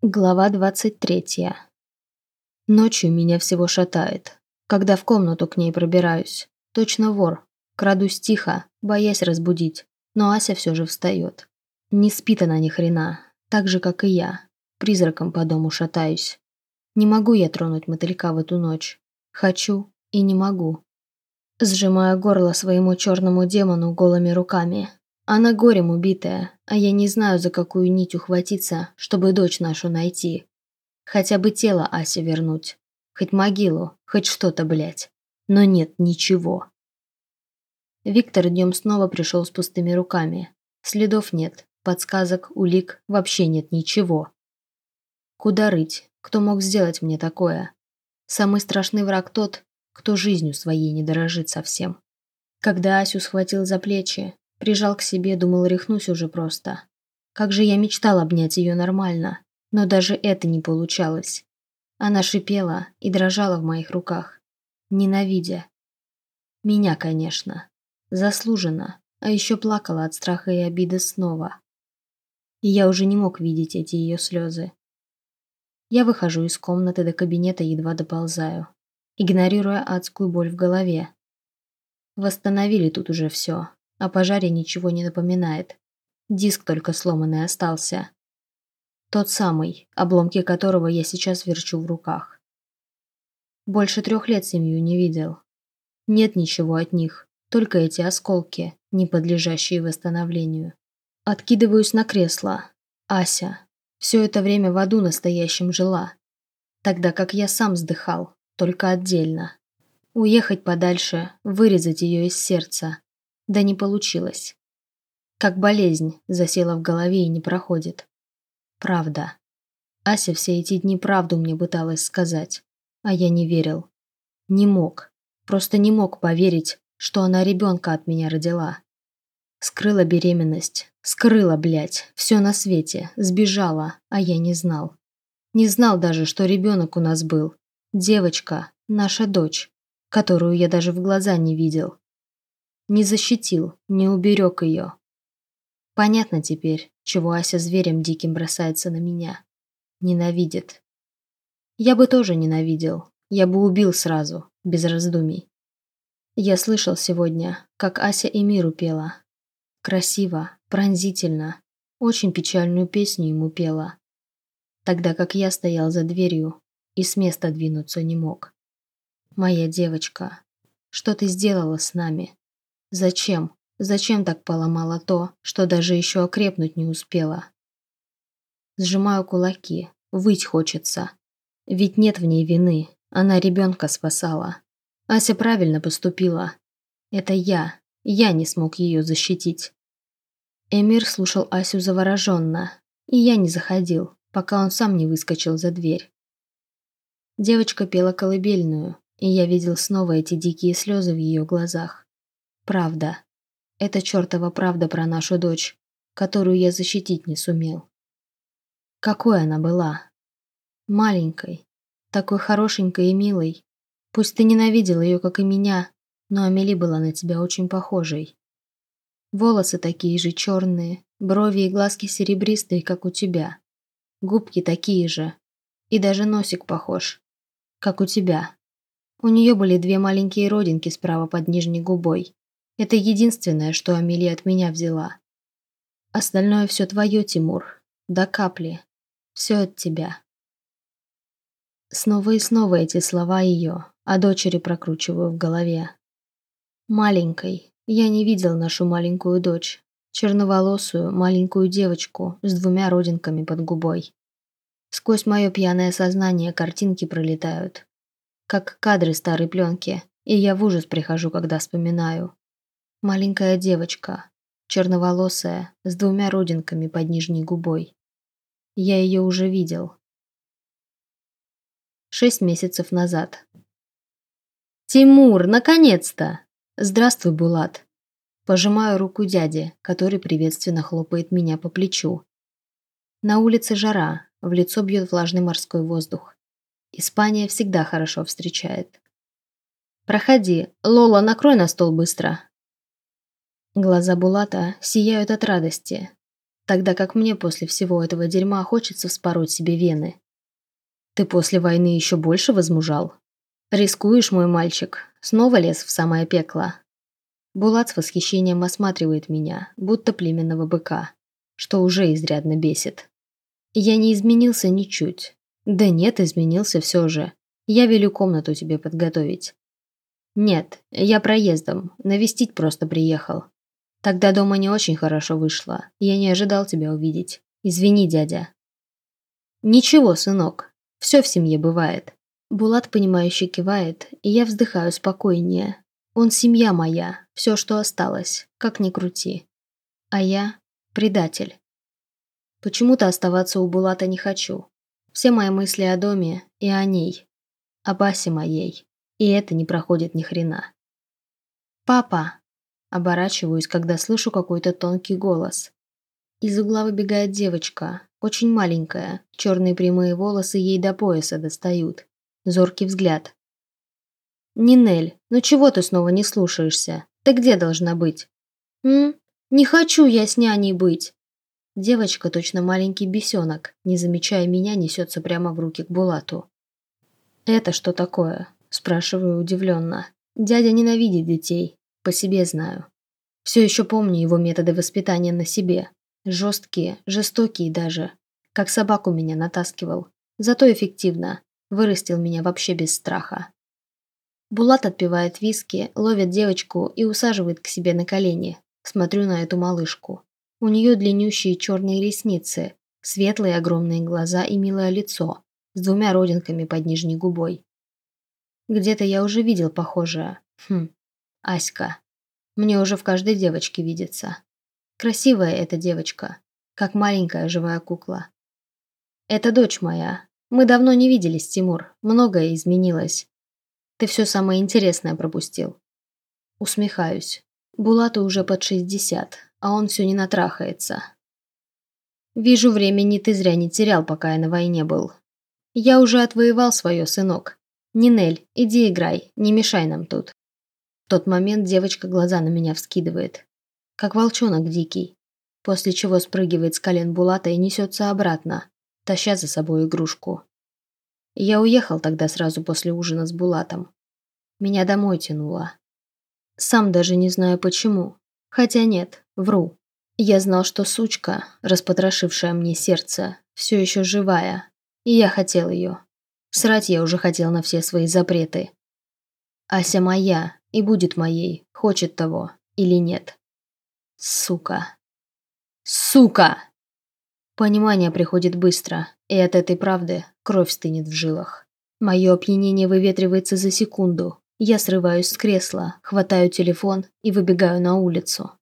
Глава 23. Ночью меня всего шатает, когда в комнату к ней пробираюсь. Точно вор. Крадусь тихо, боясь разбудить, но Ася все же встает. Не спит она ни хрена, так же, как и я. Призраком по дому шатаюсь. Не могу я тронуть мотылька в эту ночь. Хочу и не могу. Сжимаю горло своему черному демону голыми руками, она горем убитая, а я не знаю, за какую нить ухватиться, чтобы дочь нашу найти. Хотя бы тело Асе вернуть. Хоть могилу, хоть что-то, блять. Но нет ничего. Виктор днем снова пришел с пустыми руками. Следов нет, подсказок, улик, вообще нет ничего. Куда рыть? Кто мог сделать мне такое? Самый страшный враг тот, кто жизнью своей не дорожит совсем. Когда Асю схватил за плечи, Прижал к себе, думал, рехнусь уже просто. Как же я мечтал обнять ее нормально, но даже это не получалось. Она шипела и дрожала в моих руках, ненавидя. Меня, конечно. Заслуженно, а еще плакала от страха и обиды снова. И я уже не мог видеть эти ее слезы. Я выхожу из комнаты до кабинета, едва доползаю, игнорируя адскую боль в голове. Восстановили тут уже все, о пожаре ничего не напоминает. Диск только сломанный остался. Тот самый, обломки которого я сейчас верчу в руках. Больше трех лет семью не видел. Нет ничего от них, только эти осколки, не подлежащие восстановлению. Откидываюсь на кресло. Ася. Все это время в аду настоящем жила. Тогда как я сам вздыхал, только отдельно. Уехать подальше, вырезать ее из сердца, да не получилось. Как болезнь засела в голове и не проходит. Правда. Ася все эти дни правду мне пыталась сказать, а я не верил. Не мог. Просто не мог поверить, что она ребенка от меня родила. Скрыла беременность. Скрыла, блядь, все на свете. Сбежала, а я не знал. Не знал даже, что ребенок у нас был. Девочка, наша дочь, которую я даже в глаза не видел. Не защитил, не уберег ее. Понятно теперь, чего Ася зверем диким бросается на меня. Ненавидит. Я бы тоже ненавидел. Я бы убил сразу, без раздумий. Я слышал сегодня, как Ася Эмиру пела. Красиво, пронзительно, очень печальную песню ему пела. Тогда как я стоял за дверью и с места двинуться не мог. Моя девочка, что ты сделала с нами? Зачем? Зачем так поломала то, что даже еще окрепнуть не успела? Сжимаю кулаки. Выть хочется. Ведь нет в ней вины. Она ребенка спасала. Ася правильно поступила. Это я. Я не смог ее защитить. Эмир слушал Асю завороженно. И я не заходил, пока он сам не выскочил за дверь. Девочка пела колыбельную, и я видел снова эти дикие слезы в ее глазах. Правда. Это чертова правда про нашу дочь, которую я защитить не сумел. Какой она была? Маленькой, такой хорошенькой и милой. Пусть ты ненавидел ее, как и меня, но Амели была на тебя очень похожей. Волосы такие же черные, брови и глазки серебристые, как у тебя. Губки такие же. И даже носик похож, как у тебя. У нее были две маленькие родинки справа под нижней губой. Это единственное, что Амелия от меня взяла. Остальное все твое, Тимур. До капли. Все от тебя. Снова и снова эти слова ее, а дочери прокручиваю в голове. Маленькой. Я не видел нашу маленькую дочь. Черноволосую, маленькую девочку с двумя родинками под губой. Сквозь мое пьяное сознание картинки пролетают. Как кадры старой пленки, и я в ужас прихожу, когда вспоминаю. Маленькая девочка, черноволосая, с двумя родинками под нижней губой. Я ее уже видел. Шесть месяцев назад. «Тимур, наконец-то!» «Здравствуй, Булат!» Пожимаю руку дяде, который приветственно хлопает меня по плечу. На улице жара, в лицо бьет влажный морской воздух. Испания всегда хорошо встречает. «Проходи. Лола, накрой на стол быстро», Глаза Булата сияют от радости. Тогда как мне после всего этого дерьма хочется вспороть себе вены. Ты после войны еще больше возмужал? Рискуешь, мой мальчик, снова лез в самое пекло. Булат с восхищением осматривает меня, будто племенного быка, что уже изрядно бесит. Я не изменился ничуть. Да нет, изменился все же. Я велю комнату тебе подготовить. Нет, я проездом, навестить просто приехал. Тогда дома не очень хорошо вышло. Я не ожидал тебя увидеть. Извини, дядя. Ничего, сынок. Все в семье бывает. Булат, понимающе кивает, и я вздыхаю спокойнее. Он семья моя, все, что осталось, как ни крути. А я предатель. Почему-то оставаться у Булата не хочу. Все мои мысли о доме и о ней о Басе моей. И это не проходит ни хрена. «Папа!» Оборачиваюсь, когда слышу какой-то тонкий голос. Из угла выбегает девочка, очень маленькая, черные прямые волосы ей до пояса достают. Зоркий взгляд. «Нинель, ну чего ты снова не слушаешься? Ты где должна быть?» «М? Не хочу я с няней быть!» Девочка, точно маленький бесенок, не замечая меня, несется прямо в руки к Булату. «Это что такое?» – спрашиваю удивленно. Дядя ненавидит детей, по себе знаю. Все еще помню его методы воспитания на себе. Жесткие, жестокие даже. Как собаку меня натаскивал. Зато эффективно. Вырастил меня вообще без страха. Булат отпивает виски, ловит девочку и усаживает к себе на колени. Смотрю на эту малышку. У нее длиннющие черные ресницы, светлые огромные глаза и милое лицо с двумя родинками под нижней губой. Где-то я уже видел похожее. Хм, Аська. Мне уже в каждой девочке видится. Красивая эта девочка, как маленькая живая кукла. Это дочь моя. Мы давно не виделись, Тимур. Многое изменилось. Ты все самое интересное пропустил. Усмехаюсь. Булату уже под 60, а он все не натрахается. Вижу, времени ты зря не терял, пока я на войне был. Я уже отвоевал свое, сынок. Нинель, иди играй, не мешай нам тут. В тот момент девочка глаза на меня вскидывает. Как волчонок дикий. После чего спрыгивает с колен Булата и несется обратно, таща за собой игрушку. Я уехал тогда сразу после ужина с Булатом. Меня домой тянуло. Сам даже не знаю почему. Хотя нет, вру. Я знал, что сучка, распотрошившая мне сердце, все еще живая, и я хотел ее. Срать я уже хотел на все свои запреты. Ася моя и будет моей, хочет того или нет. Сука. Сука! Понимание приходит быстро, и от этой правды кровь стынет в жилах. Мое опьянение выветривается за секунду. Я срываюсь с кресла, хватаю телефон и выбегаю на улицу.